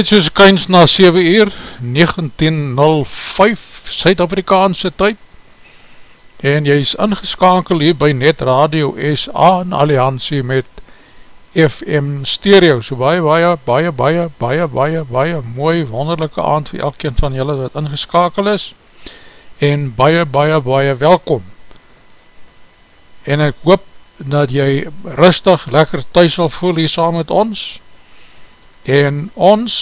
net soos kyns na 7 uur, 19.05 Suid-Afrikaanse tyd. En jy is ingeskakel hier by Net Radio SA in alliantie met FM Stereo, so baie, baie, baie, baie, baie, baie, baie mooi, wonderlijke aand vir elkeen van julle wat ingeskakel is. En baie, baie, baie welkom. En ek hoop dat jy rustig, lekker thuis sal voel hier saam met ons en ons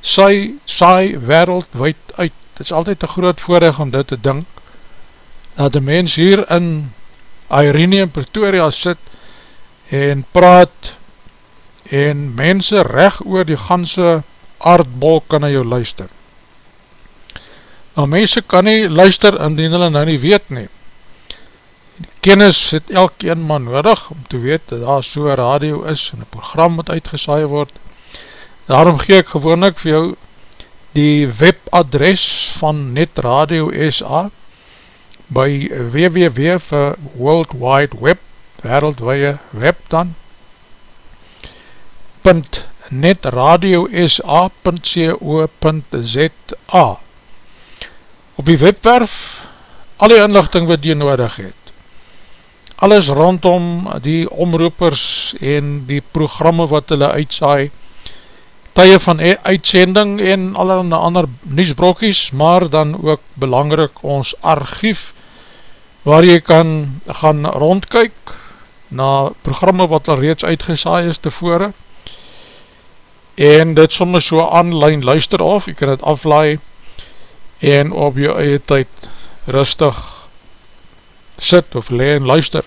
sy, saai wereldwijd uit, het is altyd een groot voorrecht om dit te dink, dat die mens hier in Irene en Pretoria sit en praat en mense recht oor die ganse aardbol kan na jou luister. Nou mense kan nie luister indien hulle nou nie weet nie. Die kennis het elkeen man nodig om te weet dat daar so radio is en een program wat uitgesaai word Daarom gee ek gewoon ek vir jou die webadres van Net Radio SA by www vir World Wide Web, wereldwee web dan, .netradiosa.co.za Op die webwerf, al die inlichting wat jy nodig het, alles rondom die omroepers en die programme wat hulle uitsaai, tye van e- uitsending en allerhande ander nieuwsbrokkies, maar dan ook belangrijk ons archief, waar jy kan gaan rondkyk na programme wat al reeds uitgesaai is tevore, en dit soms so online luister af, jy kan dit aflaai, en op jou eie tyd rustig sit of le en luister.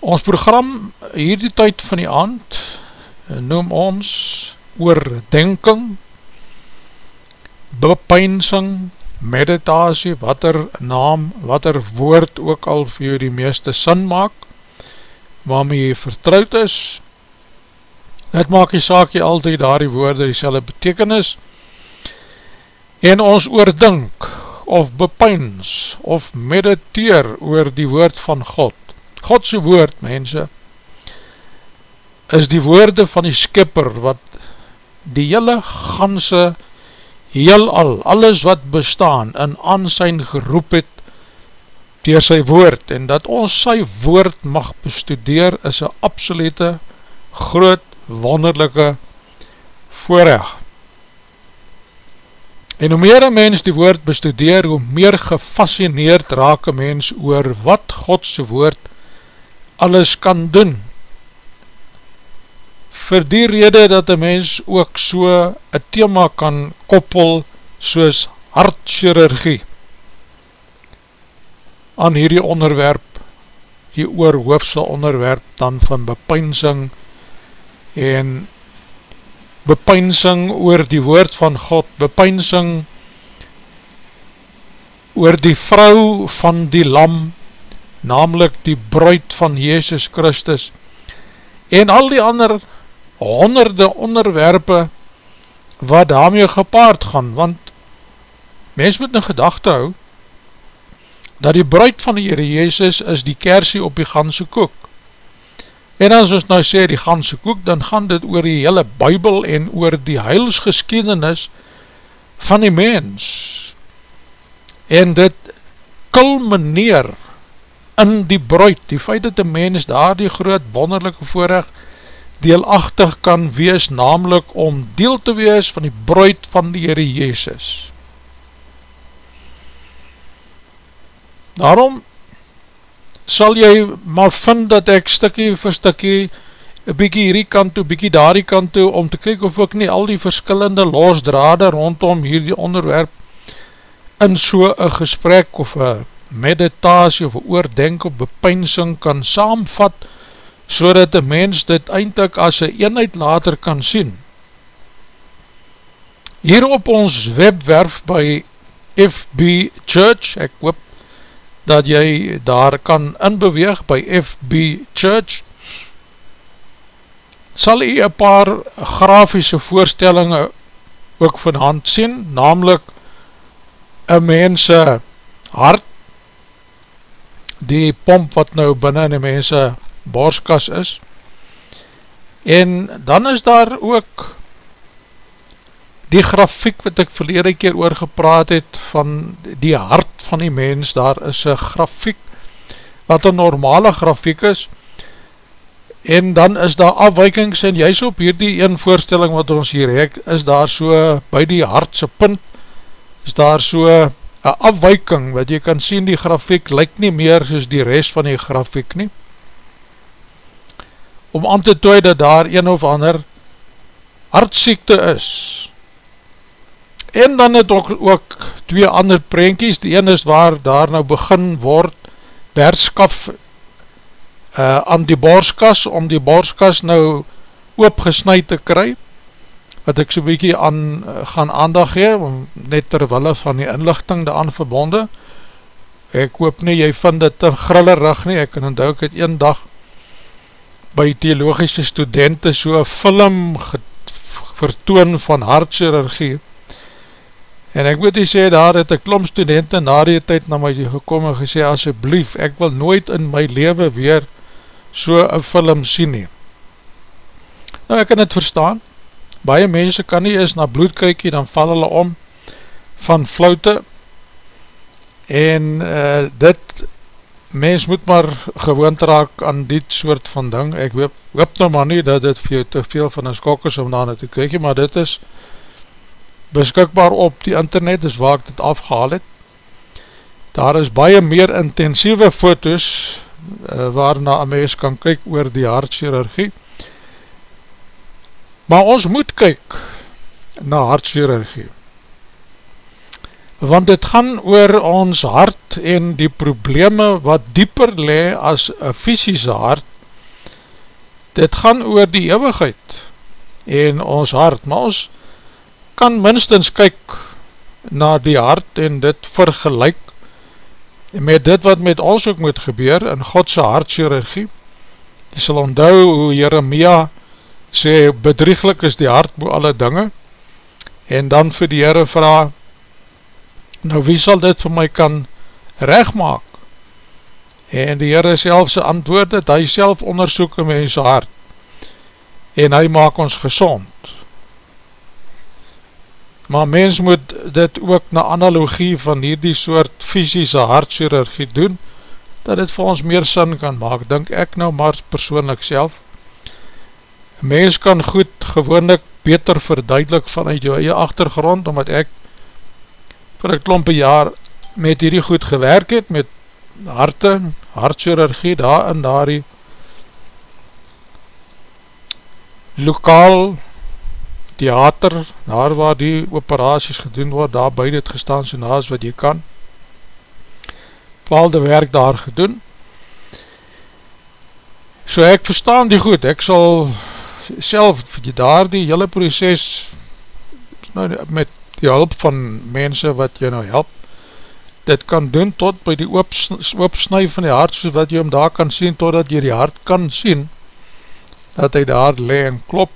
Ons program hierdie tyd van die aand noem ons oordenking, bepeinsing, meditasie, wat er naam, wat er woord ook al vir jou die meeste sin maak, waarmee jy vertrouwd is. Dit maak die saak jy altyd daar die woorde die selle betekenis, en ons oordink, of bepeins, of mediteer oor die woord van God, Godse woord, mense, is die woorde van die skipper, wat die hele ganse, heel al, alles wat bestaan, in aansijn geroep het, dier sy woord, en dat ons sy woord mag bestudeer, is een absolute, groot, wonderlijke voorrecht. En hoe meer een mens die woord bestudeer, hoe meer gefascineerd raak een mens oor wat Godse woord alles kan doen. Vir die rede dat een mens ook so een thema kan koppel soos hartchirurgie aan hierdie onderwerp, die oorhoofse onderwerp dan van bepeinsing en bepeinsing oor die woord van God, bepeinsing oor die vrou van die lam, namelijk die bruid van Jezus Christus, en al die ander honderde onderwerpe wat daarmee gepaard gaan, want mens moet in gedachte hou, dat die bruid van die Heere Jezus is die kersie op die ganse koek. En as ons nou sê die ganse koek, dan gaan dit oor die hele bybel en oor die heilsgeschiedenis van die mens. En dit kulmineer in die bruid, die feit dat die mens daar die groot wonderlijke voorrecht deelachtig kan wees, namelijk om deel te wees van die bruid van die Heere Jezus. Daarom sal jy maar vind dat ek stikkie vir stikkie een bykie hierdie kant toe, bykie daar die kant toe, om te kyk of ek nie al die verskillende losdrade rondom hierdie onderwerp in so een gesprek of een meditasie of oordenk of bepeinsing kan saamvat so dat die mens dit eindelijk as een eenheid later kan sien. Hier op ons webwerf by FB Church, ek hoop dat jy daar kan inbeweeg by FB Church, sal jy een paar grafiese voorstellinge ook van hand sien, namelijk een mense hart, die pomp wat nou binnen in die mense borskas is, En dan is daar ook die grafiek wat ek verlede keer oor gepraat het van die hart van die mens, daar is een grafiek wat een normale grafiek is. En dan is daar afwijkings en juist op hierdie een voorstelling wat ons hier hek, is daar so by die hartse punt, is daar so een afwijking wat jy kan sien die grafiek lyk nie meer soos die rest van die grafiek nie. Om aan te tooi dat daar een of ander hartsiekte is. En dan het ook, ook twee ander prentjies, die ene is waar daar nou begin word berskaf uh, aan die borskas, om die borskas nou oopgesnijd te kry, wat ek so bykie aan uh, gaan aandag gee, net terwille van die inlichting daan verbonde, ek hoop nie, jy vind dit te grillerig nie, ek kan onthou ek het een dag by theologische studenten so film vertoon van hartchirurgie, En ek moet die sê, daar het een klom studenten na die tyd na my gekom en gesê, asjeblief, ek wil nooit in my leven weer so een film sien nie. Nou, ek kan het verstaan, baie mense kan nie eens na bloed kykie, dan val hulle om van floute, en uh, dit, mens moet maar gewoond raak aan dit soort van ding, ek hoop, hoop nou maar nie dat dit veel te veel van een skok is om daarna te kykie, maar dit is, beskikbaar op die internet, is waar ek dit afgehaal het. Daar is baie meer intensieve foto's uh, waarna een mens kan kyk oor die hartchirurgie. Maar ons moet kyk na hartchirurgie. Want dit gaan oor ons hart en die probleme wat dieper le as een fysische hart. Dit gaan oor die eeuwigheid en ons hart. Maar ons kan minstens kyk na die hart en dit vergelijk met dit wat met ons ook moet gebeur in Godse hartchirurgie. Jy sal onthou hoe Jeremia sê, bedrieglik is die hart boe alle dinge, en dan vir die Heere vraag, nou wie sal dit vir my kan recht maak? En die Heere selfse antwoord het, hy self onderzoek in mense hart, en hy maak ons gezond maar mens moet dit ook na analogie van hierdie soort fysische hartchirurgie doen, dat dit vir ons meer sin kan maak, denk ek nou maar persoonlik self. Mens kan goed gewoonlik beter verduidelik vanuit jou eie achtergrond, omdat ek vir een klompe jaar met hierdie goed gewerk het, met harte, hartchirurgie, daar in daar die lokaal theater, daar waar die operaties gedoen word, daar buiten het gestaan so naas wat jy kan, bepaalde werk daar gedoen, so ek verstaan die goed, ek sal self, daar die hele proces, nou, met die hulp van mense wat jy nou help, dit kan doen tot by die oopsnui van die hart, so wat jy om daar kan sien, totdat jy die hart kan sien, dat hy daar le en klop,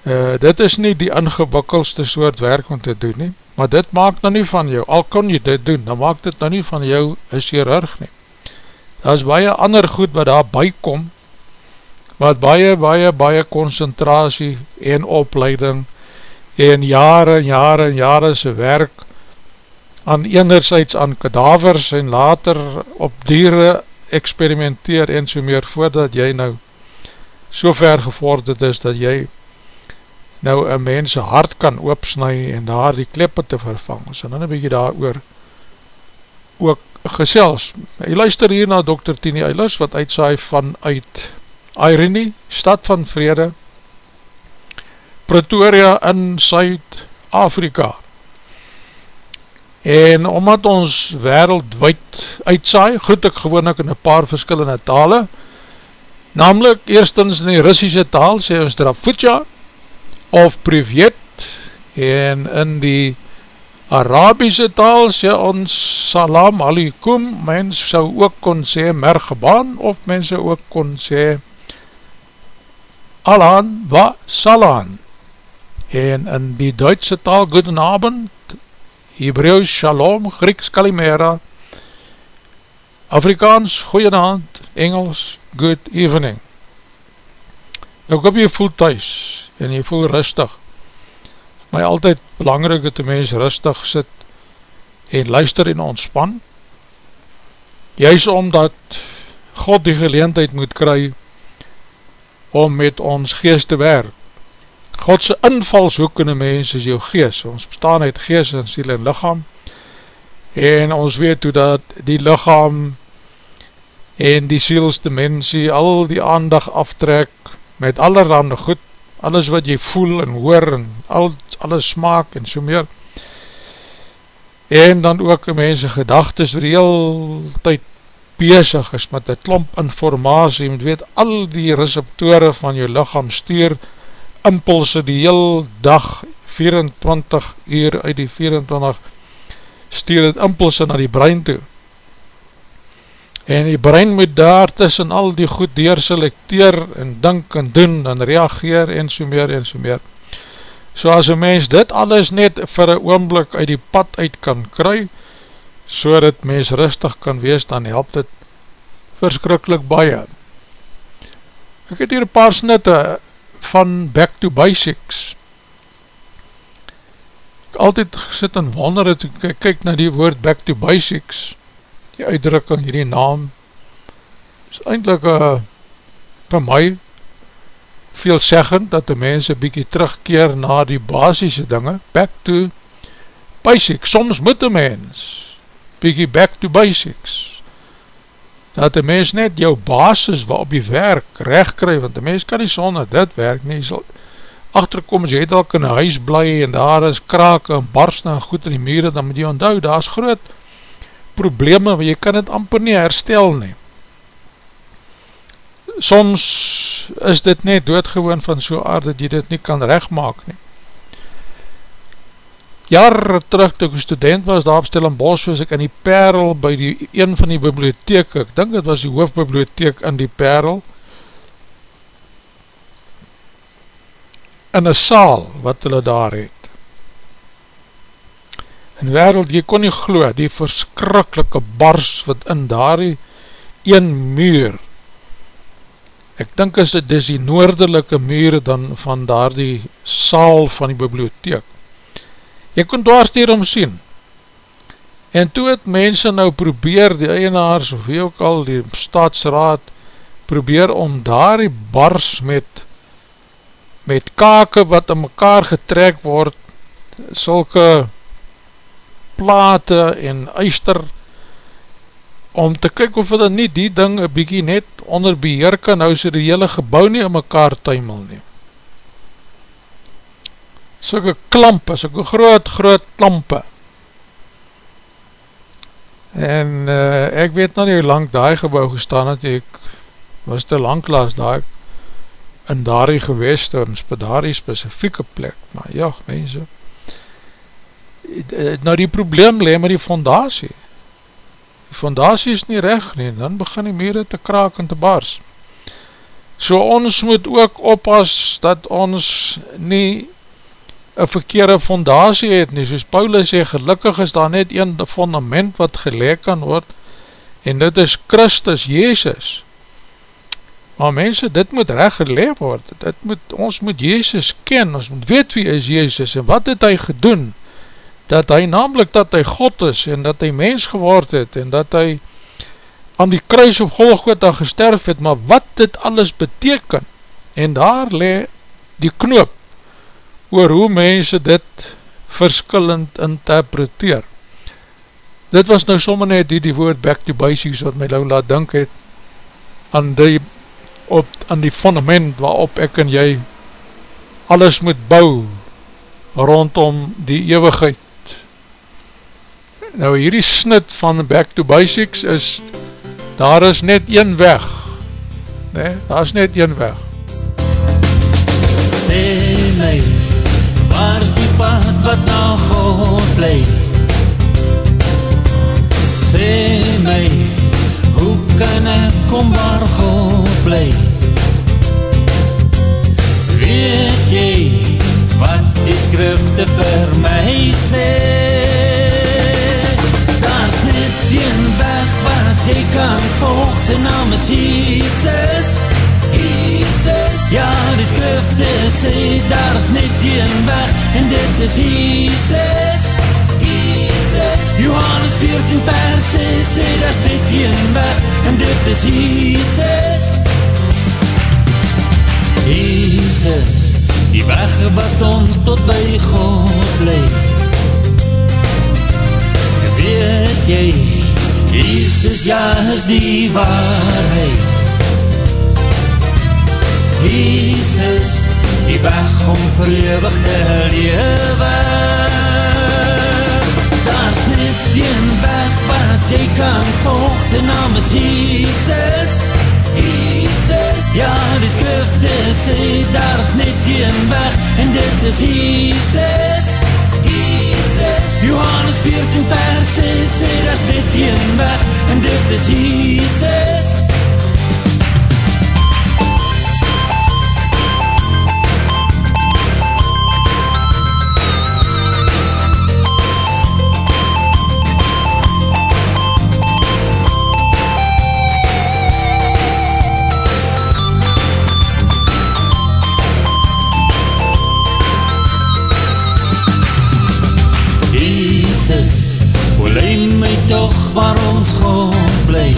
Uh, dit is nie die ingewikkelste soort werk om te doen nie, maar dit maak nou nie van jou, al kon jy dit doen, dan maak dit nou nie van jou een chirurg nie. Daar is baie ander goed wat daar bykom, wat baie, baie, baie concentratie en opleiding en jare en jare en jare se werk aan enerzijds aan kadavers en later op dieren experimenteer en so meer voordat jy nou so ver gevorderd is dat jy nou een mens hart kan oopsnui en daar die kleppe te vervang. So dan heb jy daar oor ook gesels. Jy luister hier na Dr. Tini Eilers wat uitsaai vanuit Irene, stad van vrede, Pretoria in Suid-Afrika. En omdat ons wereldwijd uitsaai, goed ek gewoon ek in een paar verskillende tale, namelijk eerstens in die Russische taal, sê ons Drafutja, of privet en in die Arabiese taal sê ons salam alikum, mens sou ook kon sê mergebaan of mens sou ook kon sê alan wa salan en in die Duitse taal guten abend Hebreeuws shalom, Grieks kalimera Afrikaans goeienavond, Engels good evening Ek hoop jy voel thuis en jy voel rustig. My altyd belangrijk dat die mens rustig sit en luister en ontspan. Juist omdat God die geleentheid moet kry om met ons geest te werk. Godse invalshoek in die mens is jou geest. Ons bestaan uit geest en siel en lichaam. En ons weet hoe dat die lichaam en die sielsdimensie al die aandag aftrek met allerhande goed, alles wat jy voel en hoor en al, alles smaak en so meer. En dan ook mense gedagtes wat heel tyd bezig is met een klomp informatie, jy moet weet, al die receptore van jou lichaam stuur impulse die heel dag, 24 uur uit die 24, stuur het impulse na die brein toe en die brein moet daar tussen al die goed deur selecteer en dink en doen en reageer en so meer en so meer. So as een mens dit alles net vir een oomblik uit die pad uit kan kry, so dat mens rustig kan wees, dan help dit verskrikkelijk baie. Ek het hier een paar snitte van Back to Basics. Ek altyd gesit en wonder het, ek kyk na die woord Back to Basics, die uitdrukking, hierdie naam, is eindelijk uh, vir my veelzeggend dat die mens een bykie terugkeer na die basisse dinge, back to basics, soms moet die mens bykie back to basics, dat die mens net jou basis wat op die werk recht kry, want die mens kan nie sonder dit werk nie, sal achterkom as jy het al in die huis bly en daar is krake en barsten en goed in die mure, dan moet jy onthou, daar is groot probleme, want jy kan het amper nie herstel nie. Soms is dit net doodgewoon van so aard dat jy dit nie kan rechtmaak nie. Jare terug, toe ek een student was, daar op Stellenbosch was ek in die Perl by die, een van die bibliotheek, ek dink het was die hoofdbibliotheek in die Perl, in een saal wat hulle daar het. In wereld, jy kon nie glo, die verskrikkelike bars wat in daardie een muur, ek dink is dit is die noordelike muur dan van daardie saal van die bibliotheek, jy kon dwaarsteer om sien, en toe het mense nou probeer, die eienaars of wie ook al, die staatsraad, probeer om daardie bars met, met kake wat in mekaar getrek word, sulke plate en uister om te kyk of het nie die ding een bykie net onder beheer kan hou so die hele gebouw nie in mekaar tuimel nie. Soke klampe, soke groot groot klampe. En uh, ek weet nou nie hoe lang die gebouw gestaan het, ek was te lang laas daar in daardie geweest, in daardie specifieke plek, maar ja, mense, Eh, nou die probleem le met die fondatie. Die fondatie is nie recht nie dan begin die mere te kraak en te baars so ons moet ook oppas dat ons nie een verkeerde fondatie het nie. Soos Paulus sê gelukkig is daar net een fundament wat gelijk kan word en dit is Christus Jezus. Maar mense dit moet recht geleef word. Dit moet, ons moet Jezus ken. Ons moet weet wie is Jezus en wat het hy gedoen. Dat hy namelijk dat hy God is en dat hy mens geword het en dat hy aan die kruis op Golgotha gesterf het, maar wat dit alles beteken. En daar le die knoop oor hoe mense dit verskillend interpreteer. Dit was nou sommer net die, die woord back to basics wat my nou laat dink het aan die, op, aan die fundament waarop ek en jy alles moet bou rondom die eeuwigheid Nou hierdie snit van Back to Basics is Daar is net een weg Nee, daar is net een weg Sê my die pad wat na God bly. Sê my Hoe kan ek kom waar God bly? Weet jy Wat die skrifte vir my sê? Een weg wat jy kan volg, sy naam is Jesus, Jesus, ja, die skrifte sê, daar is net een weg, en dit is Jesus, Jesus. Johannes 14 vers sê, is net een weg, en dit is Jesus, Jesus. Die weg wat ons tot by God leid, weet jy, Jesus, ja, is die waarheid. Jesus, die weg om vir eeuwig te lewe. Daar is net die weg wat jy kan volg, sy naam is Jesus. Jesus, ja, die skrifte sê, daar is net die weg, en dit is Jesus. Jesus, Johannes 14 vers sê, sê, daar is net die weg, en dit is Jesus. Waar ons God bly.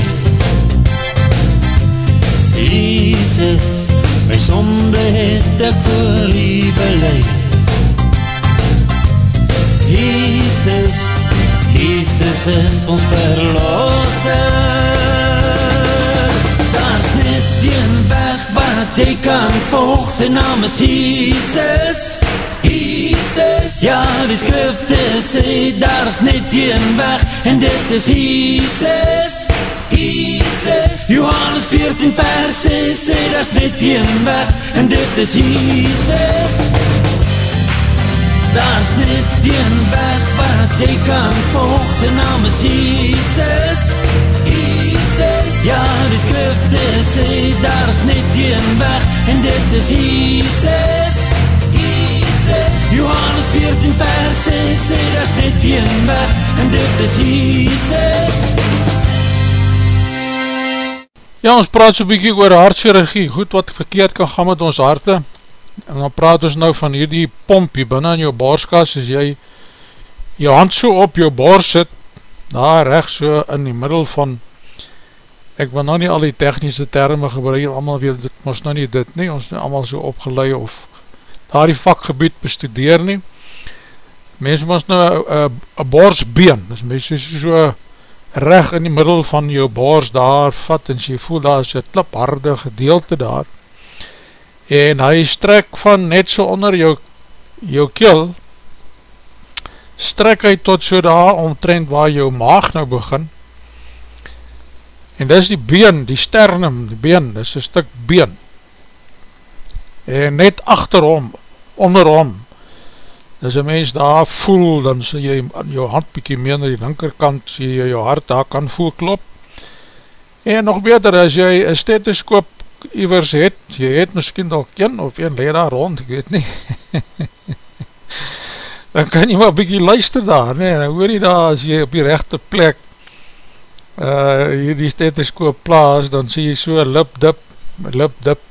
Jesus, my sonde het ek vir lieve leid Jesus, Jesus is ons verlosser. Daar is net een weg wat ek kan volg, sy naam is Jesus. Jesus, ja die skrifte sê, daar is net een weg, en dit is Jesus, Jesus. Johannes 14 vers sê, daar is net een weg, en dit is Jesus. Daar is net een weg wat jy kan volg, sy naam is Jesus, Jesus. Ja die skrifte sê, daar is net een weg, en dit is Jesus, Jesus. Johannes 14 vers sê, sê daar is net een weg, en dit is Jesus. Ja, ons praat so bykie oor hartchirurgie, goed wat verkeerd kan gaan met ons harte, en dan praat ons nou van hierdie pompie binnen in jou borskas, as jy jou hand so op jou bors sit, daar recht so in die middel van, ek wil nou nie al die technische termen gebruik, allemaal weet, dit moest nou nie dit nie, ons is allemaal so opgeleid of daar die vakgebied bestudeer nie, mens moest nou een borsbeen, dus mens is so recht in die middel van jou bors daar vat en jy voel daar is een klipharde gedeelte daar. En hy strek van net so onder jou, jou keel strek hy tot so daar omtrend waar jou maag nou begin. En dis die been, die sternum, die been, dis een stuk been. En net achterom onder hom as een mens daar voel, dan sê jy jou hand bykie meer na die linkerkant, sê jy jou hart daar kan voel klop. En nog beter, as jy een stetoskoop ivers het, jy het miskien al ken, of een leid daar rond, ek weet nie, dan kan jy maar bykie luister daar, nee, dan hoor jy daar, as jy op die rechte plek uh, hier die stetoskoop plaas, dan sê jy so lip dip, lip dip,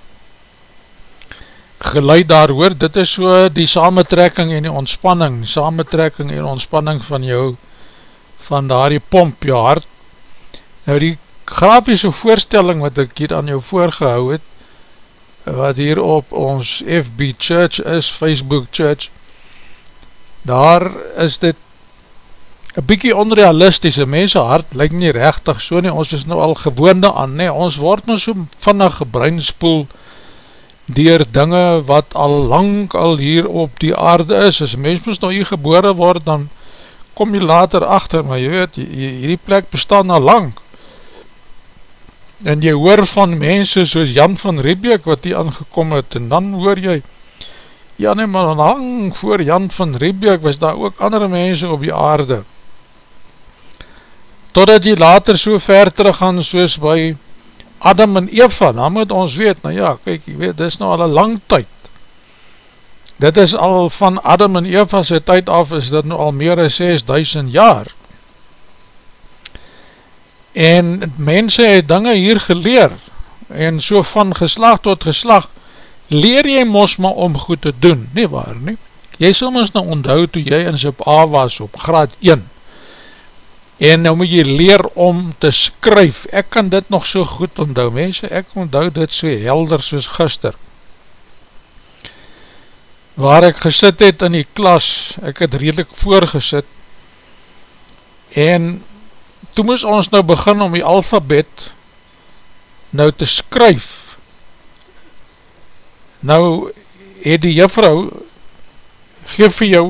geluid daar hoor, dit is so die samentrekking en die ontspanning, samentrekking en ontspanning van jou, van daar die pomp, jou hart. Nou die grafiese voorstelling wat ek hier aan jou voorgehou het, wat hier op ons FB Church is, Facebook Church, daar is dit een bykie onrealistische mense hart, lyk nie rechtig so nie, ons is nou al gewoonde aan, nie, ons word nou so vannig gebreinspoel, dier dinge wat al lang al hier op die aarde is, as mens moest nou hier gebore word, dan kom jy later achter, maar jy weet, hierdie plek bestaan al lang, en jy hoor van mense soos Jan van Riebeek, wat hier aangekom het, en dan hoor jy, ja nie, maar lang voor Jan van Riebeek, was daar ook andere mense op die aarde, totdat jy later so ver terug gaan, soos by Adam en Eva, dan moet ons weet, nou ja, kyk, jy weet, dit is nou al een lang tyd. Dit is al van Adam en Eva sy tyd af, is dit nou al meer as 6000 jaar. En mense het dinge hier geleer, en so van geslag tot geslag, leer jy mos maar om goed te doen, nie waar nie? Jy sal ons nou onthou toe jy in sub A was op graad 1, en nou moet jy leer om te skryf, ek kan dit nog so goed onthou, mense, ek onthou dit so helder soos gister, waar ek gesit het in die klas, ek het redelijk voorgesit, en toe moes ons nou begin om die alfabet nou te skryf. Nou het die juffrou geef vir jou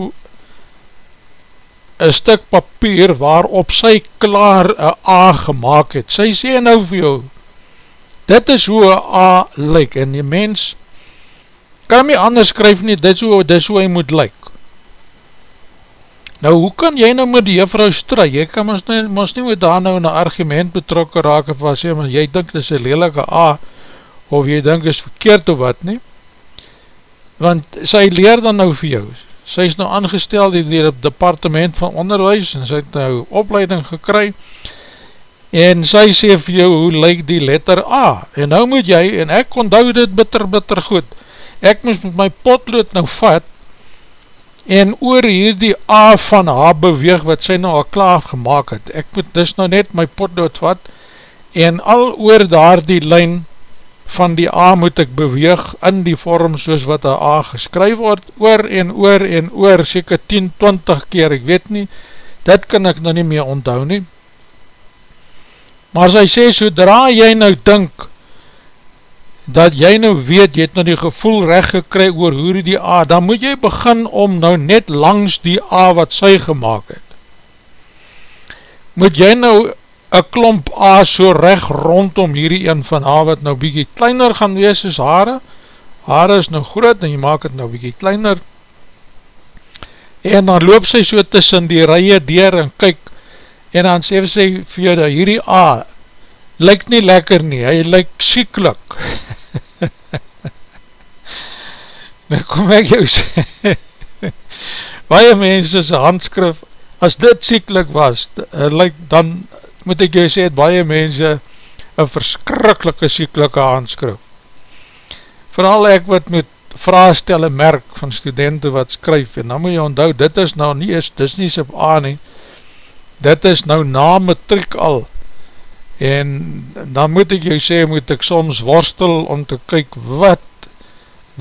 een stuk papier waarop sy klaar een A gemaakt het. Sy sê nou vir jou, dit is hoe een A lyk en die mens kan my anders skryf nie, dit is hoe, dit is hoe hy moet lyk. Nou, hoe kan jy nou met die juffrou stry? Jy kan ons nie, ons nie met daar nou in een argument betrokken raak of wat sê, maar jy dink dit is een lelike A, of jy dink is verkeerd of wat nie. Want sy leer dan nou vir jou. Sy is nou aangesteld in die departement van onderwijs, en sy het nou opleiding gekry, en sy sê vir jou, hoe lyk die letter A? En nou moet jy, en ek onthou dit bitter, bitter goed, ek moest met my potlood nou vat, en oor hier die A van haar beweeg wat sy nou al klaar gemaakt het, ek moet dus nou net my potlood vat, en al oor daar die lijn van die A moet ek beweeg in die vorm soos wat een A geskryf word, oor en oor en oor, seker 10, 20 keer, ek weet nie, dit kan ek nou nie meer onthou nie, maar sy sê, sodra jy nou dink, dat jy nou weet, jy het nou die gevoel recht gekry oor hoe die A, dan moet jy begin om nou net langs die A wat sy gemaakt het. Moet jy nou een klomp A so recht rondom hierdie een van A wat nou bykie kleiner gaan wees as haare, haare is nou groot en jy maak het nou bykie kleiner, en dan loop sy so tussen die rye deur en kyk, en dan sê sy vir jou dat hierdie A lyk nie lekker nie, hy lyk sieklik, nou kom ek jou sê, baie mense sy handskrif, as dit sieklik was, like, dan moet ek jou sê, het baie mense een verskrikkelike sieklike handskrif. Vooral ek wat moet vraagstelle merk van studenten wat skryf, en dan moet jy onthou, dit is nou nie is, dit is nie sub A nie, dit is nou na matriek al, en dan moet ek jou sê, moet ek soms worstel om te kyk wat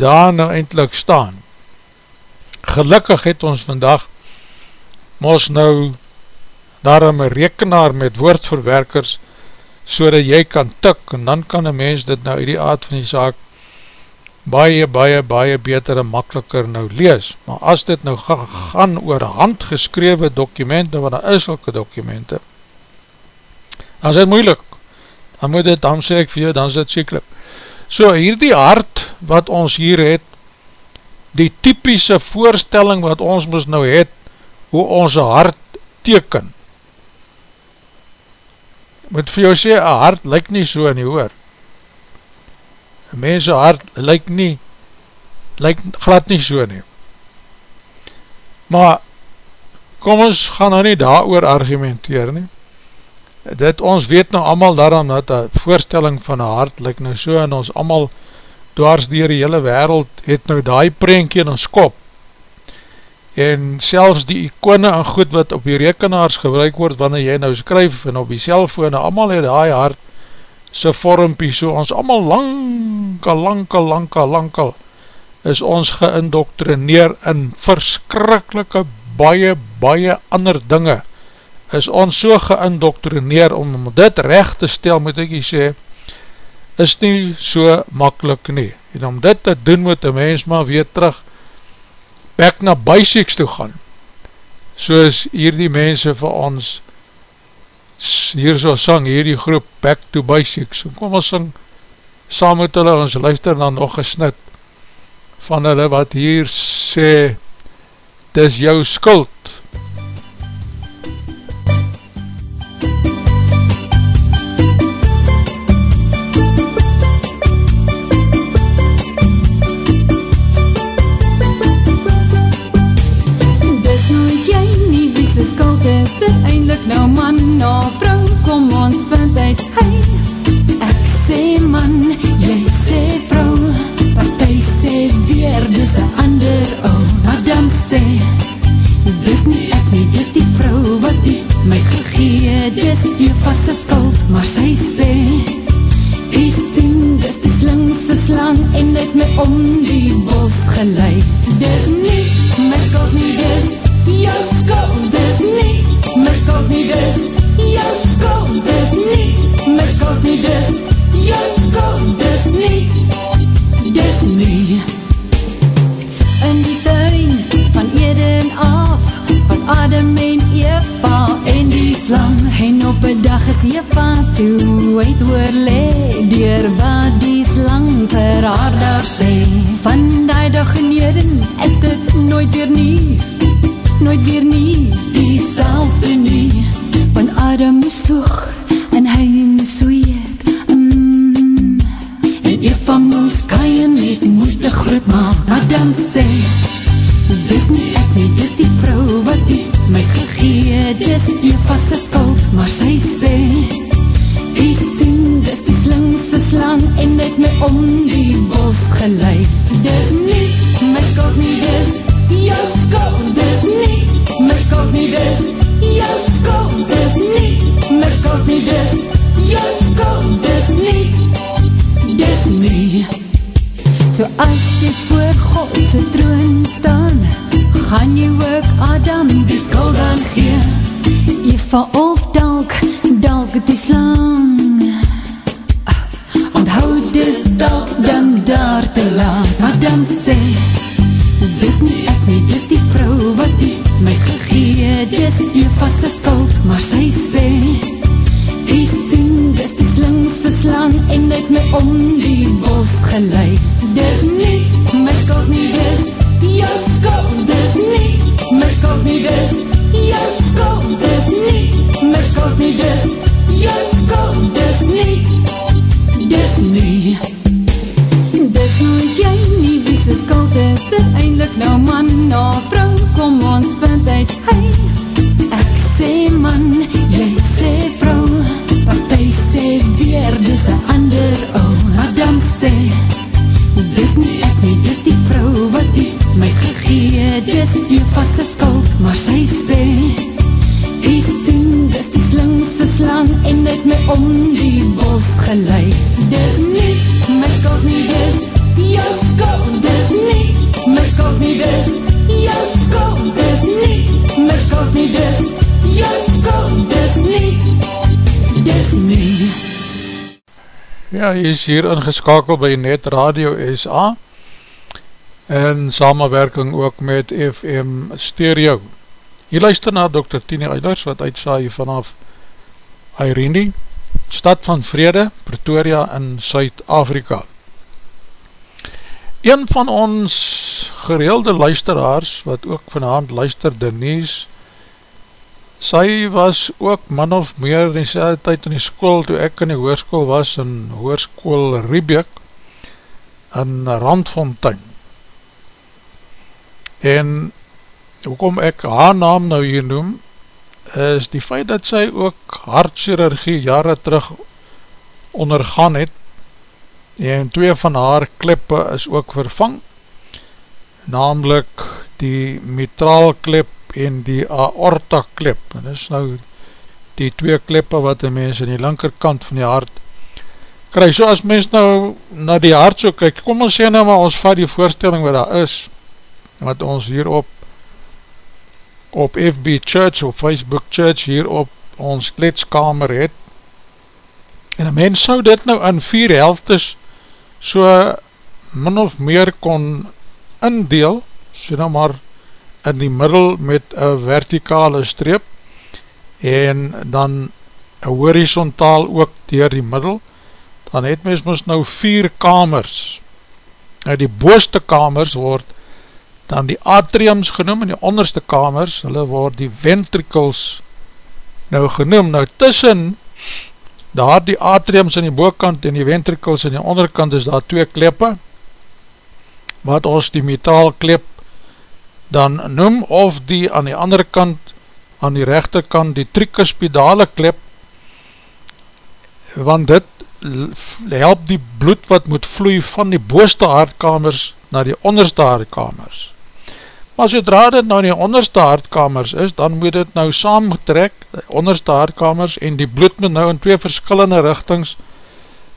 daar nou eindelijk staan. Gelukkig het ons vandag mos nou daarom een rekenaar met woordverwerkers so dat jy kan tik en dan kan een mens dit nou uit die aard van die zaak baie, baie, baie beter en makkeliker nou lees. Maar as dit nou gaan oor handgeskrewe dokumente, wat daar is elke dokumente, dan is het moeilik, dan moet dit, dan sê ek vir jou, dan is dit sieklik. So hier die hart wat ons hier het, die typische voorstelling wat ons moes nou het, hoe ons hart teken. Moet vir jou sê, een hart lyk nie so in die hoor. Een mense hart lyk nie, lyk glad nie so nie. Maar, kom ons gaan nou nie daar oor argumenteer nie dit ons weet nou allemaal daarom dat die voorstelling van die hart lyk nou so en ons allemaal dwars dier die hele wereld het nou die prentje in ons kop en selfs die ikone en goed wat op die rekenaars gebruik word wanneer jy nou skryf en op die cellfoon allemaal het die hart sy vormpie so ons allemaal langkal, langkal, langkal, langkal is ons geïndoctrineer in verskrikkelike baie, baie ander dinge is ons so geïndoctrineer om dit recht te stel, moet ek jy sê, is nie so makkelijk nie. En om dit te doen moet die mens maar weer terug back na basics toe gaan. Soos hier die mense vir ons hier so sang, hier die groep back to basics. En kom ons sing saam met hulle, ons luister dan nog gesnit van hulle wat hier sê, dis jou skuld kry. Dis nie ek nie, dis die vrou wat u my gegee, dis Eva se skuld, maar sy sê U sien, dis die slingse slang en het my om die bos gelei. Dis nie my skuld nie, dis jou skuld, dis nie my skuld nie, dis jou skuld, dis nie my skuld nie, dis jou skuld, dis nie, dis nie. In die tuin van Eden af. Was Adam en Eva en die slang. En op een dag is Eva toe. Uit oorlee Dier wat die slang vir haar daar sê. Van die dag in Eden is dit nooit weer nie. Nooit weer nie, die selfde nie. Want Adam moes soog en hy moes weet mm. En Eva moes kaien met moeite groot maak. Adam sê Dis nie ek nie, dis die vrou wat die my gegee Dis Eva sy skuld, maar sy sê Die sien, dis die slingse slang En het my om die bos geleid is hier ingeskakeld by Net Radio SA en samenwerking ook met FM Stereo. Hier luister na Dr. Tini Eilers wat uitsaai vanaf Irene, stad van Vrede, Pretoria in Suid-Afrika. Een van ons gereelde luisteraars, wat ook vanavond luister, Denise, sy was ook man of meer in die tyd in die school, toe ek in die hoerskool was, in hoerskool Riebeek, in Randfontein. En hoekom ek haar naam nou hier noem, is die feit dat sy ook hartchirurgie jare terug ondergaan het, en twee van haar klippe is ook vervang, namelijk die mitraalklip en die aorta klip, en dis nou die twee klippe wat die mens in die linkerkant van die hart krijg, so as mens nou na die hart so kyk, kom ons sê nou maar ons vat die voorstelling wat daar is, wat ons hier op op FB Church of Facebook Church hier op ons kletskamer het, en een mens sou dit nou in vier helftes so min of meer kon indeel, sê nou maar in die middel met een vertikale streep en dan een horizontaal ook dier die middel, dan het mens ons nou vier kamers. Nou die booste kamers word dan die atriums genoem en die onderste kamers, hulle word die ventricles nou genoem. Nou tussen daar die atriums in die boekant en die ventricles in die onderkant is daar twee kleppe, wat ons die metaalklep dan noem of die aan die andere kant, aan die rechterkant, die trikuspedale klep, want dit help die bloed wat moet vloei van die booste haardkamers na die onderste haardkamers. Maar zodra dit nou die onderste haardkamers is, dan moet dit nou saamgetrek, die onderste haardkamers, en die bloed moet nou in twee verskillende richtings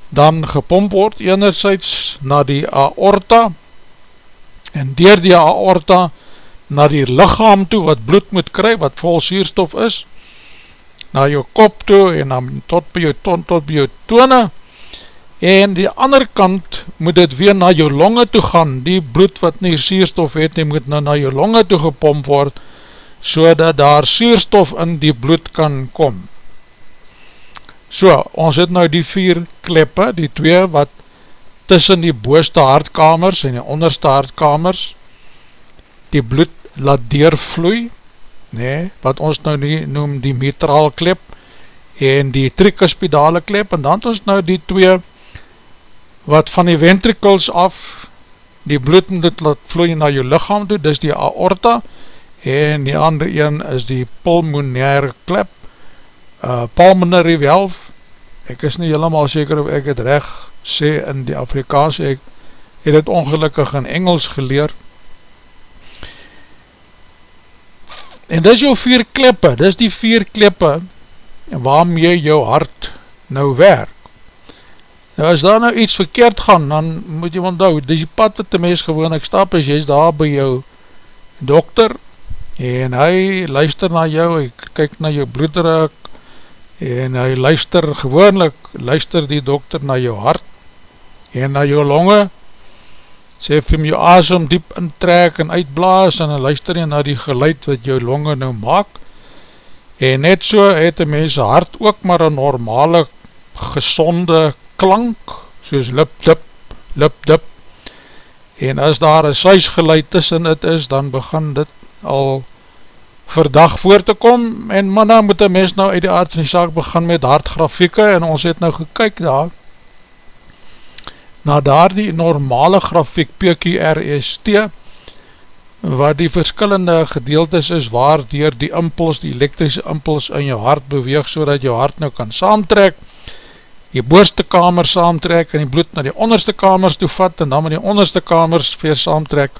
dan gepomp word, enerzijds na die aorta, en dier die aorta na die lichaam toe wat bloed moet kry, wat vol sierstof is, na jou kop toe en dan tot by jou ton, tot by jou tone, en die ander kant moet het weer na jou longe toe gaan, die bloed wat nie sierstof het, nie moet nou na jou longe toe gepomp word, so dat daar sierstof in die bloed kan kom. So, ons het nou die vier kleppe, die twee wat tussen die booste hartkamers en die onderste hartkamers, die bloed laat deurvloei, nee, wat ons nou nie noem die mitraal klep, en die trikuspedale klep, en dan het ons nou die twee, wat van die ventricles af, die bloed moet laat vloei na jou lichaam toe, dis die aorta, en die andere een is die pulmonaire klep, uh, pulmonary valve, ek is nie helemaal seker of ek het recht sê in die Afrikaans, ek het het ongelukkig in Engels geleer, en dis jou vier klippe, dis die vier klippe, waarmee jou hart nou werk, nou as daar nou iets verkeerd gaan, dan moet jy onthou, dis die pad wat die mens gewoon ek stap, as jy is daar by jou dokter, en hy luister na jou, hy kyk na jou bloeddruk, en hy luister gewoonlik, luister die dokter na jou hart, en na jou longe, sê vir my jou asem diep intrek en uitblaas, en luister nie na die geluid wat jou longe nou maak, en net so het die mens hart ook maar een normale, gezonde klank, soos lip dip, lip dip, en as daar een suisgeluid tussen het is, dan begin dit al verdag voor te kom, en maar nou moet die mens nou uit die arts in die saak begin met hartgrafieke, en ons het nou gekyk daar, na daar die normale grafiek PQRST, waar die verskillende gedeeltes is, waar dier die impuls, die elektrische impuls in jou hart beweeg, so dat jou hart nou kan saamtrek, die boorste kamer saamtrek, en die bloed na die onderste kamers toe vat, en dan met die onderste kamers weer saamtrek,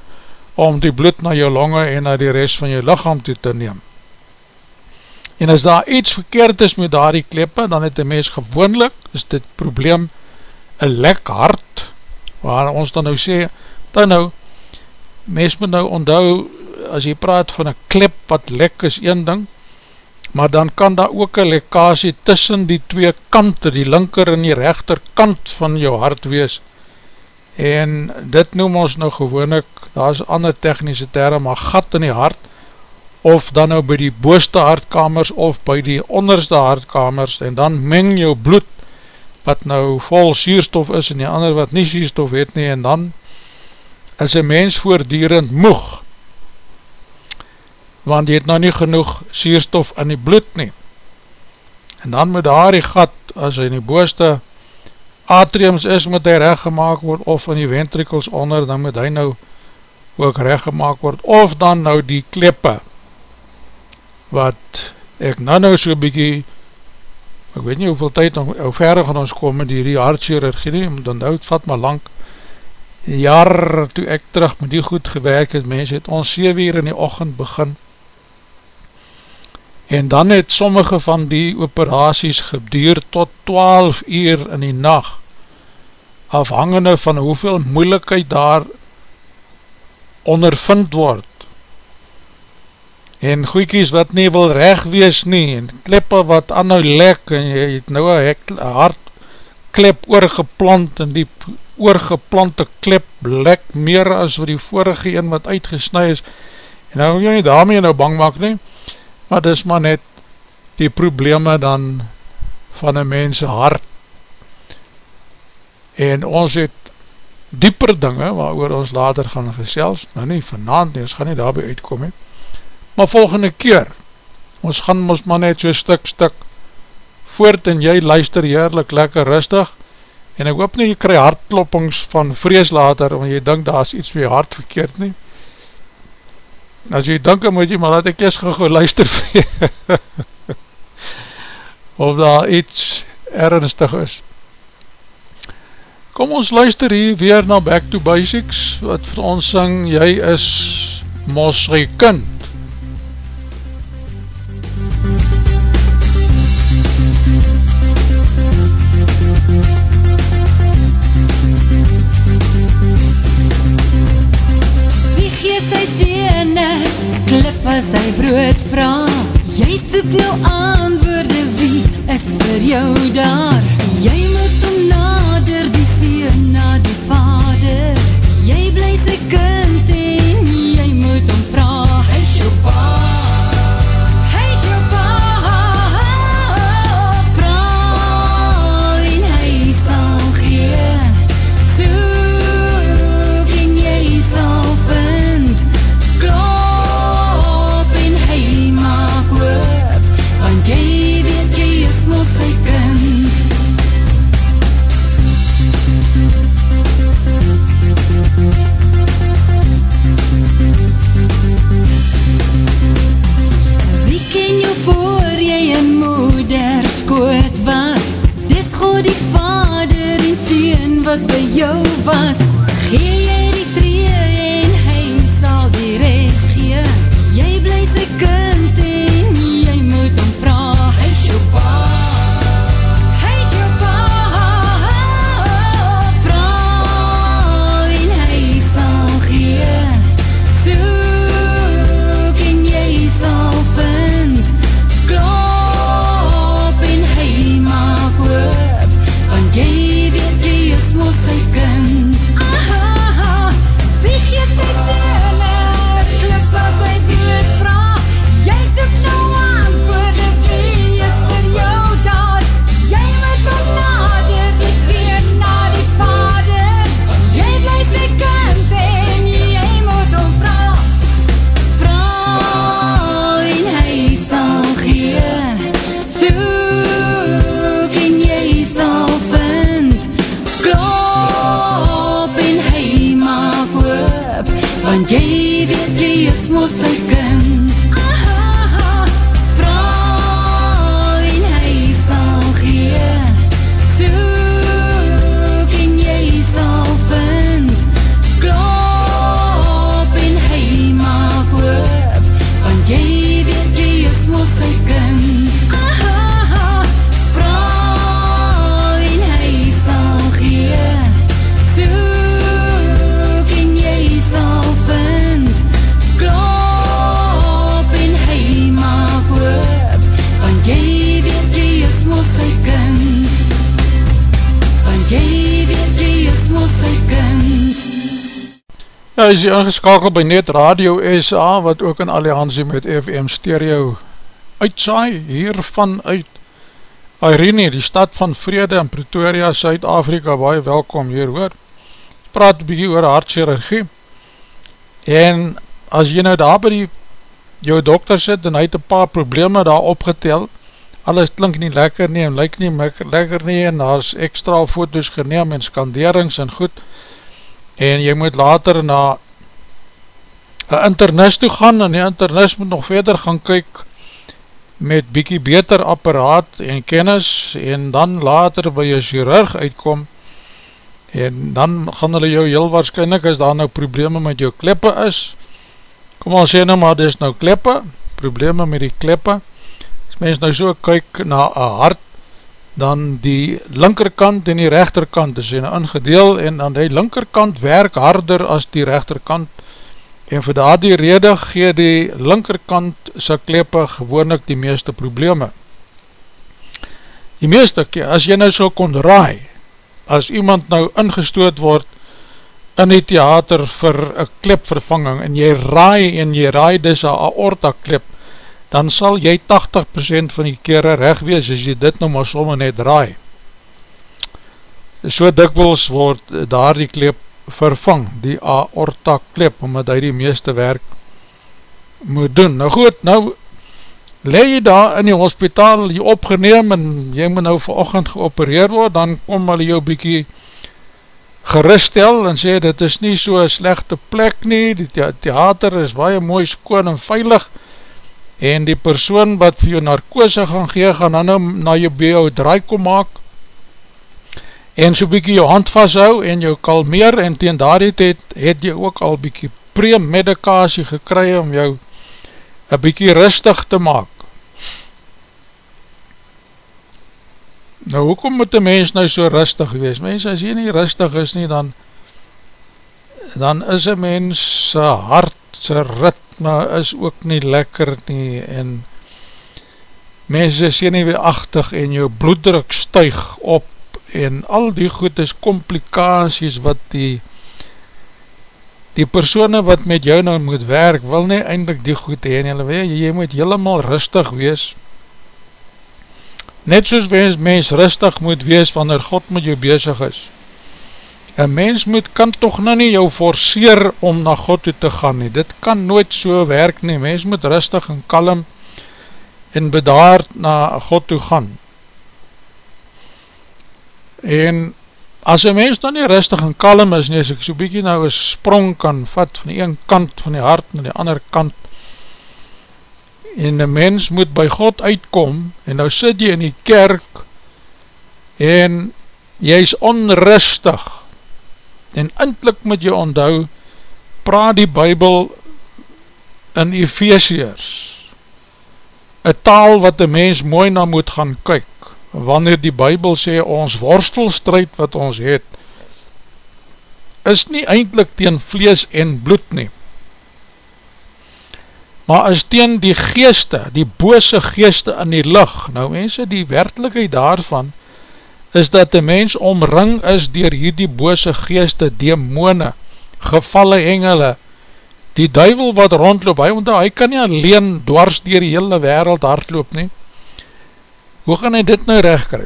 om die bloed na jou longe en na die rest van jou lichaam toe te neem. En as daar iets verkeerd is met daar die kleppe, dan het die mens gewoonlik, is dit probleem, een lek hart, waar ons dan nou sê, dan nou, mens moet nou onthou, as jy praat van een klep wat lek is een ding, maar dan kan daar ook een lekkasie tussen die twee kante, die linker en die rechter kant van jou hart wees, en dit noem ons nou gewoon ek, daar is ander technische term, maar gat in die hart, of dan nou by die booste hartkamers, of by die onderste hartkamers, en dan meng jou bloed, wat nou vol sierstof is, en die ander wat nie sierstof het nie, en dan is een mens voordierend moeg, want die het nou nie genoeg sierstof in die bloed nie, en dan moet daar die gat, as hy in die booste atriums is, moet hy rechtgemaak word, of in die ventricles onder, dan moet hy nou ook rechtgemaak word, of dan nou die kleppe, wat ek nou nou so bykie, ek weet nie hoeveel tyd, hoe verre gaan ons kom met die hartchirurgie nie, dan nou het vat maar lang, jaar toe ek terug met die goed gewerk het, mens het ons 7 uur in die ochend begin, en dan het sommige van die operaties geduur tot 12 uur in die nacht, afhangende van hoeveel moeilikheid daar ondervind word, en goeikies wat nie wil recht wees nie, en klippe wat anhou lek, en jy het nou een hart klip oorgeplant, en die oorgeplante klip lek meer as wat die vorige een wat uitgesnui is, en nou wil jy nie daarmee nou bang maak nie, maar dis maar net die probleme dan van een mense hart en ons het dieper dinge waar ons later gaan gesels, nou nie vanavond nie, ons gaan nie daarby uitkom he. Maar volgende keer ons gaan ons maar net so stuk stuk voort en jy luister heerlik lekker rustig. En ek hoop nie jy kry hartkloppings van vrees later, want jy dink daar is iets met jy hart verkeerd nie. As jy dink, moet jy maar laat ek eers gauw luister vir jy of daar iets ernstig is. Kom ons luister hier weer na Back to Basics wat vir ons syng, jy is mos kind sy sene, klip as sy brood vraag. Jy soek nou antwoorde, wie is vir jou daar? Jy moet om nader, die sien na die vader. Jy bly sy kind en jy moet om vraag, hy is jou pa. Ja, is die ingeskakel by Net Radio SA, wat ook in alliantie met FM Stereo uitsaai, hiervan uit Irene, die stad van Vrede in Pretoria, Suid-Afrika, baie welkom hier hoor. Praat bykie oor hartchirurgie, en as jy nou daar by die, jou dokter sit, en hy het een paar probleme daar opgetel, alles klink nie lekker nie, en lyk nie lekker nie, en daar is extra foto's geneem, en skanderings, en goed, en jy moet later na een internist toe gaan en die internist moet nog verder gaan kyk met bykie beter apparaat en kennis en dan later by jy chirurg uitkom en dan gaan hulle jou heel waarschijnlijk as daar nou probleme met jou kleppe is kom al sê nou maar dis nou kleppe probleme met die kleppe as mens nou so kyk na een hart dan die linkerkant en die rechterkant is in ingedeel en dan die linkerkant werk harder as die rechterkant en vir daar die rede gee die linkerkant sy klepe gewoonlik die meeste probleme. Die meeste keer, as jy nou so kon raai, as iemand nou ingestoot word in die theater vir een klepvervanging en jy raai en jy raai dis een aorta klep, dan sal jy 80% van die kere recht wees as jy dit nou maar somme net draai. So dikwels word daar die kleep vervang, die aorta klep, omdat hy die meeste werk moet doen. Nou goed, nou le jy daar in die hospitaal, jy opgeneem en jy moet nou verochend geopereer word, dan kom hulle jou bykie geristel en sê dit is nie so slechte plek nie, die theater is baie mooi skoon en veilig, en die persoon wat vir jou narkose gaan gee, gaan dan nou na jou bij jou draai kom maak, en so bykie jou hand vasthou, en jou kalmeer, en teen daar het, het, jy ook al bykie pre-medikasie gekry, om jou een bykie rustig te maak. Nou, hoekom moet die mens nou so rustig wees? Mens, as jy nie rustig is nie, dan dan is een mens hart sy ritme is ook nie lekker nie en mense is senuweeachtig en jou bloeddruk stuig op en al die goed is complicaties wat die die persone wat met jou nou moet werk, wil nie eindelijk die goed heen, jy, weet, jy moet helemaal rustig wees, net soos mens, mens rustig moet wees, wanneer God met jou bezig is, een mens moet, kan toch nou nie jou forceer om na God toe te gaan nie, dit kan nooit so werk nie, mens moet rustig en kalm en bedaard na God toe gaan, en as een mens dan nie rustig en kalm is nie, as ek so bykie nou een sprong kan vat van die een kant van die hart na die ander kant, en een mens moet by God uitkom, en nou sit jy in die kerk, en jy is onrustig, en eindelijk moet jy onthou, praat die bybel in Ephesians, een taal wat een mens mooi na moet gaan kyk, wanneer die Bijbel sê ons worstelstrijd wat ons het, is nie eindelijk teen vlees en bloed nie, maar is teen die geeste, die bose geeste in die licht. Nou mense, die werkelijkheid daarvan, is dat die mens omring is dier hierdie bose geeste, demone, gevalle engele, die duivel wat rondloop, hy, hy kan nie alleen dwars dier die hele wereld hardloop nie, hoe gaan hy dit nou recht kry?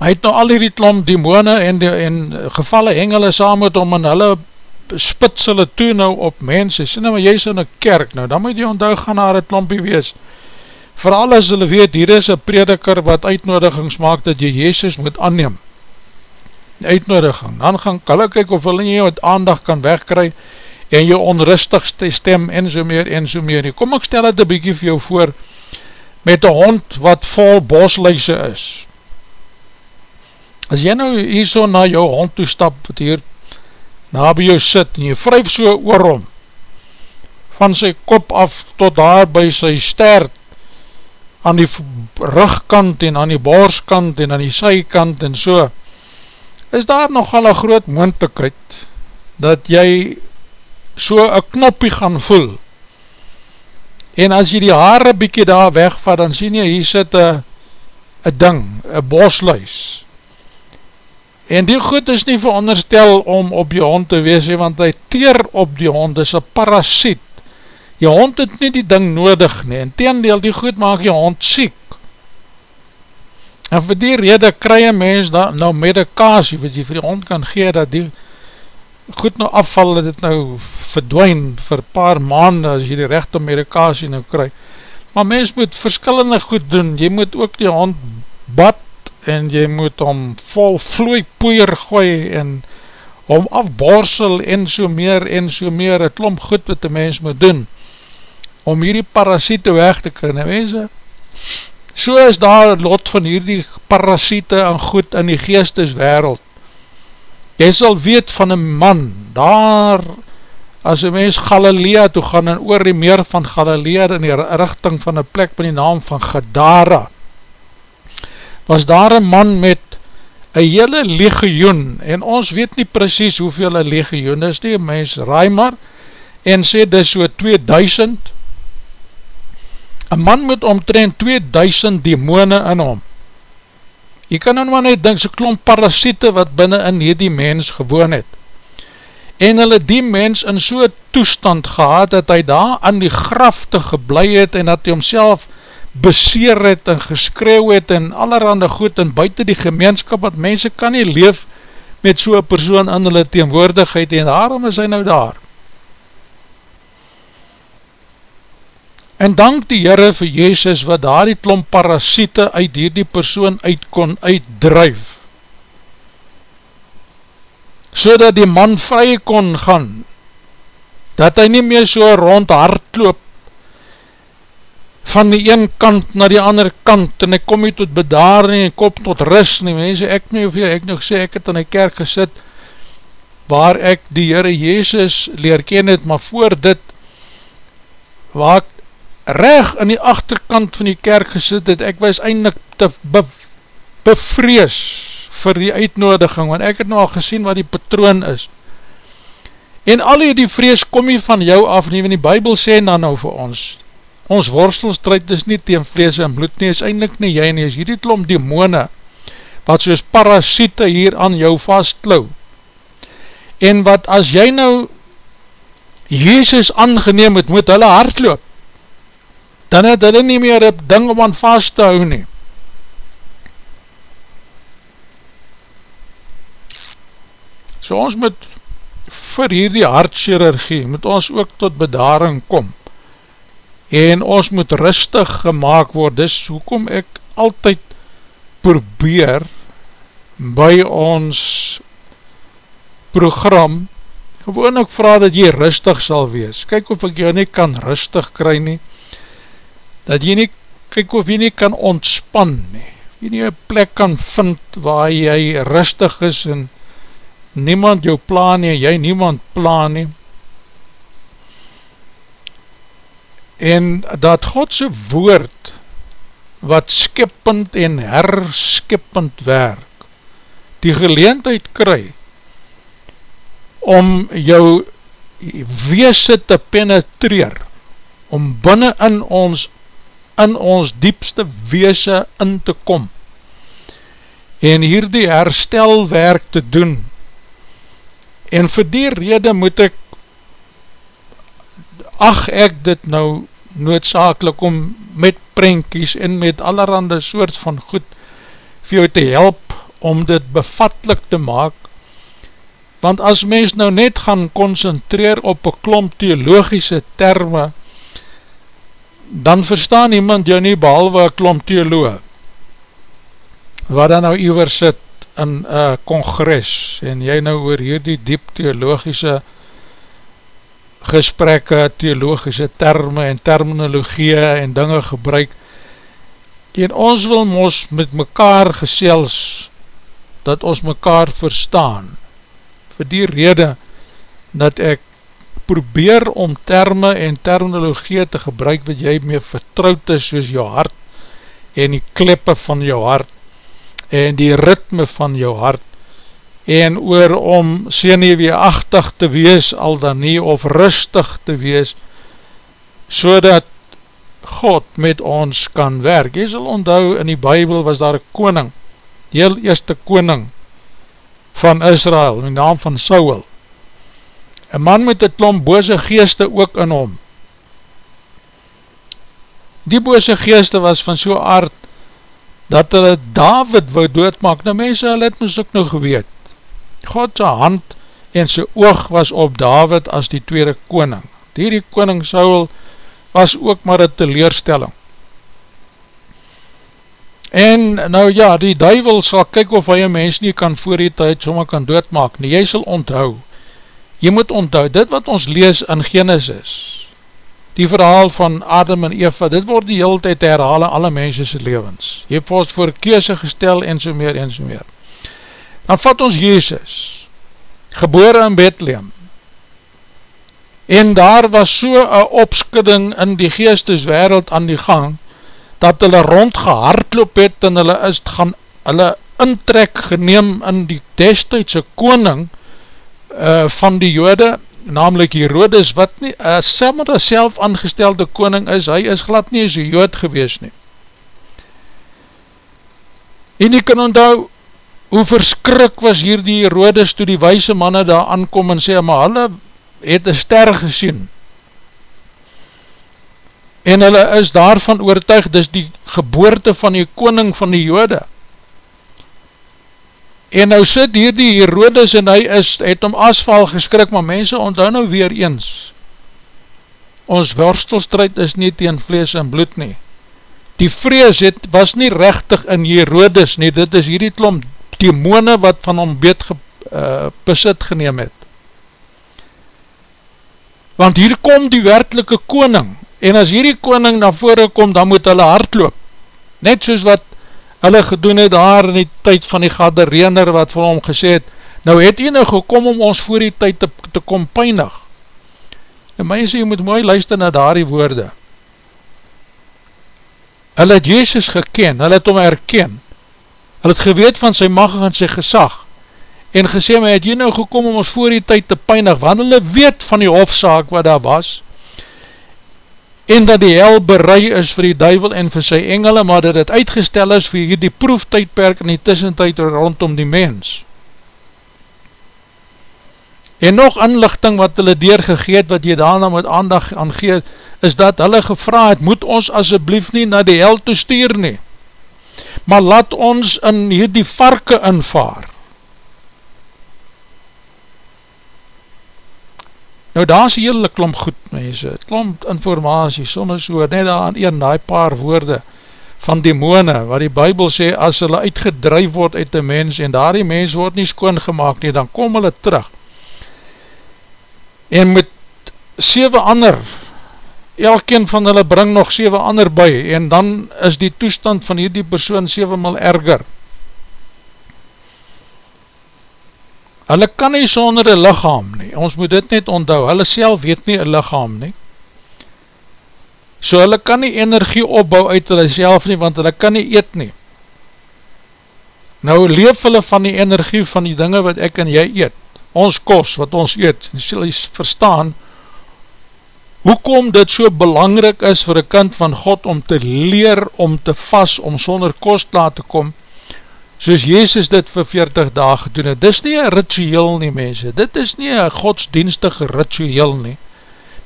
Hy het nou al die klom demone en, die, en gevalle engele saam met hom en hulle spits hulle toe nou op mense, sê nou maar jy is in een kerk nou, dan moet jy onthou gaan naar het klompie wees, vooral as hulle weet, hier is een prediker wat uitnodigings maak dat jy Jezus moet aanneem, uitnodiging, dan gaan hulle kyk of hulle jy wat aandag kan wegkry, en jy onrustigste stem, en so meer, en so meer, kom ek stel het een bykie vir jou voor, met een hond wat vol bosluise is. As jy nou hier so na jou hond toe stap, wat hier na by jou sit, en jy vryf so oor hom, van sy kop af tot daar by sy stert, aan die rugkant en aan die borskant en aan die sykant en so, is daar nogal een groot moontekheid, dat jy so een knoppie gaan voel, en as jy die haare bykie daar wegvat, dan sien jy, hier sit een ding, een bosluis, en die goed is nie veronderstel om op die hond te wees, want hy teer op die hond, is een parasiet, die hond het nie die ding nodig nie, en teendeel die goed maak die hond siek, en vir die rede kry een mens da, nou medikasie, wat jy vir die hond kan gee, dat die goed nou afval, dat het nou verdwijn vir paar maanden as jy die recht om medikasie nou kry. Maar mens moet verskillende goed doen, jy moet ook die hond bad en jy moet om vol vloei poeier gooi en om afborsel en so meer en so meer, het klomp goed wat die mens moet doen om hierdie parasiete weg te kry. Mense, so is daar het lot van hierdie parasiete en goed in die geesteswereld. Jy sal weet van een man, daar as een mens Galilea toe gaan en oor die meer van Galilea in die richting van een plek met die naam van Gadara, was daar een man met een hele legioen, en ons weet nie precies hoeveel een legioen is die, mens raai maar, en sê dit so 2000, een man met omtrent 2000 demone in hom, jy kan nou maar net denk, so klomp parasiete wat binnen in hierdie mens gewoon het, en hulle die mens in so'n toestand gehad, dat hy daar aan die grafte geblei het, en dat hy homself beseer het, en geskreeuw het, en allerhande goed, en buiten die gemeenskap, wat mense kan nie leef, met so'n persoon in hulle teenwoordigheid, en daarom is hy nou daar. En dank die Heere vir Jezus, wat daar die klomp parasiete uit die persoon uit kon uitdruif, so dat die man vry kon gaan, dat hy nie meer so rond hardloop, van die een kant na die ander kant, en hy kom nie tot bedaar nie, en kom tot rust nie, mense, ek nie hoeveel, ek nog sê, ek het in die kerk gesit, waar ek die Heere Jezus leer ken het, maar voor dit, waar ek reg in die achterkant van die kerk gesit het, ek was eindelijk te be, bevrees, vir die uitnodiging, want ek het nou al gesien wat die patroon is. En al die vrees kom nie van jou af nie, want die Bijbel sê dan nou vir ons, ons worstelstrijd is nie teen vlees en bloed nie, is eindelijk nie jy nie, is hierdie klom demone, wat soos parasiete hier aan jou vastklou, en wat as jy nou Jezus aangeneem het, moet hulle hardloop, dan het hulle nie meer een ding om aan vast te hou nie. So ons moet vir hierdie hartchirurgie, moet ons ook tot bedaring kom, en ons moet rustig gemaakt word, dis hoekom ek altyd probeer by ons program, gewoon ek vraag dat jy rustig sal wees, kyk of ek jou nie kan rustig kry nie, dat jy nie, kyk of jy nie kan ontspan nie, jy nie een plek kan vind waar jy rustig is en niemand jou plan nie, jy niemand plan nie, en dat Godse woord, wat skippend en herskippend werk, die geleentheid kry, om jou weese te penetreer, om binnen in ons, in ons diepste weese in te kom, en hier die herstelwerk te doen, en vir die rede moet ek, ach ek dit nou noodzakelik om met prenkies en met allerhande soort van goed vir jou te help om dit bevatlik te maak. Want as mens nou net gaan concentreer op een klomp theologische termen, dan verstaan iemand jou nie behalwe een klomp theoloog, wat dan nou iwer sit in een congres, en jy nou oor hierdie diep theologische gesprekke, theologische termen en terminologie en dinge gebruik, en ons wil ons met mekaar gesels, dat ons mekaar verstaan, vir die rede dat ek probeer om termen en terminologie te gebruik wat jy mee vertrouwd is soos jou hart en die kleppe van jou hart en die ritme van jou hart en oor om seneweeachtig te wees al dan nie of rustig te wees so dat God met ons kan werk. Jy sal onthou in die Bijbel was daar een koning, die heel eerste koning van Israel, in die naam van Saul. Een man met een klomp bose geeste ook in hom. Die bose geeste was van so aard, dat hulle David wou doodmaak. Nou mense, hulle het ons ook nou geweet. Godse hand en sy oog was op David as die tweede koning. Die die koning Saul was ook maar een teleurstelling. En nou ja, die duivel sal kyk of hy een mens nie kan voor die tyd sommer kan doodmaak nie. Jy sal onthou, jy moet onthou, dit wat ons lees in Genesis, die verhaal van Adam en Eva, dit word die hele tijd herhaal in alle mensese levens. Jy het ons voor keuze gestel en so meer en so meer. Dan vat ons Jezus, gebore in Bethlehem, en daar was so een opskudding in die geesteswereld aan die gang, dat hulle rondgehardloop het en hulle is gaan, hulle intrek geneem in die destijdse koning uh, van die jode, namelijk Herodes, wat nie, uh, selma die self aangestelde koning is, hy is glad nie as jood gewees nie. En jy kan onthou, hoe verskrik was hier die Herodes toe die wijse manne daar aankom en sê, maar hulle het een ster gesien, en hulle is daarvan oortuig, dis die geboorte van die koning van die jode. En nou sit hier die Herodes en hy is, het om asfal geskrik, maar mense onthou nou weer eens, ons worstelstrijd is nie teen vlees en bloed nie. Die vrees het, was nie rechtig in Herodes nie, dit is hierdie klom demone wat van hom beet ge, uh, besit geneem het. Want hier kom die werkelike koning, En as hierdie koning na vore kom, dan moet hulle hardloop. Net soos wat hulle gedoen het daar in die tyd van die gadereener wat vir hom gesê het, nou het hy nou gekom om ons voor die tyd te, te kom pijnig. En my sê, jy moet mooi luister na daar die woorde. Hulle het Jezus geken, hulle het hom herken, hulle het geweet van sy mag en sy gesag, en gesê, maar het jy nou gekom om ons voor die tyd te pijnig, want hulle weet van die hofzaak wat daar was, en dat die hel berei is vir die duivel en vir sy engele, maar dat het uitgestel is vir die proeftijdperk in die tussentijd rondom die mens. En nog inlichting wat hulle deurgegeet, wat jy daarna met aandag aangeet, is dat hulle gevra het, moet ons asjeblief nie na die hel toestuur nie, maar laat ons in hierdie varke invaar, Nou daar is hele klomp goed mense, klomp informatie, soms so net daar aan een die paar woorde van demone, wat die bybel sê, as hulle uitgedruif word uit die mens, en daar die mens word nie skoon gemaakt nie, dan kom hulle terug. En met 7 ander, elkeen van hulle bring nog 7 ander by, en dan is die toestand van hierdie persoon 7 mal erger. Hulle kan nie sonder een lichaam nie, ons moet dit net onthou, hulle self weet nie een lichaam nie. So hulle kan nie energie opbou uit hulle self nie, want hulle kan nie eet nie. Nou leef hulle van die energie van die dinge wat ek en jy eet, ons kos wat ons eet, en sal jy verstaan, hoekom dit so belangrik is vir een kind van God om te leer, om te vas, om sonder kost laat te kom, soos Jezus dit vir 40 daag gedoen het, dit is nie een ritueel nie mense, dit is nie een godsdienstige ritueel nie,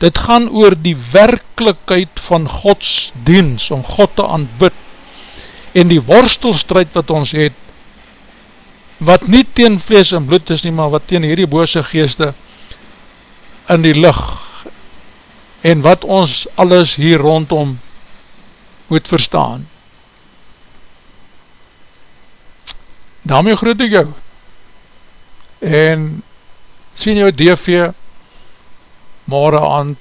dit gaan oor die werkelijkheid van godsdienst, om God te aanbid, en die worstelstrijd wat ons het, wat nie teen vlees en bloed is nie, maar wat teen hierdie bose geeste in die licht, en wat ons alles hier rondom moet verstaan. Daarmee groet ek jou. En sien jou DV morgen aand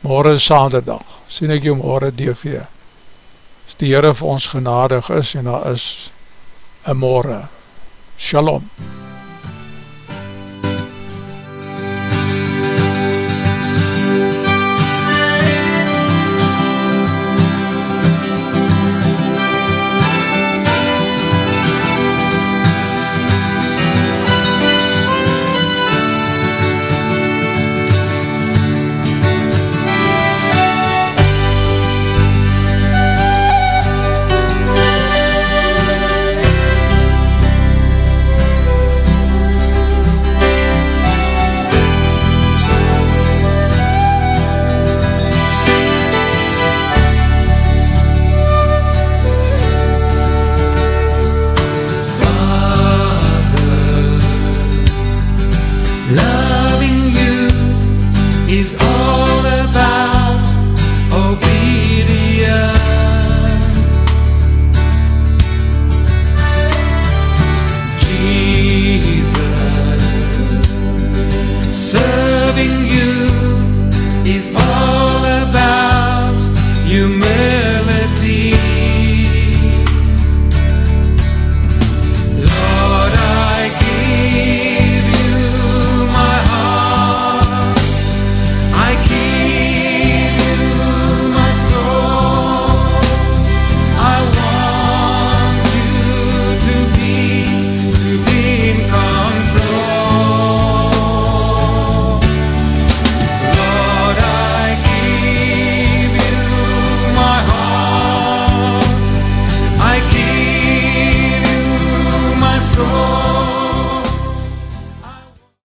morgen saanderdag sien ek jou morgen DV as die Heere vir ons genadig is en daar is een morgen Shalom. Loving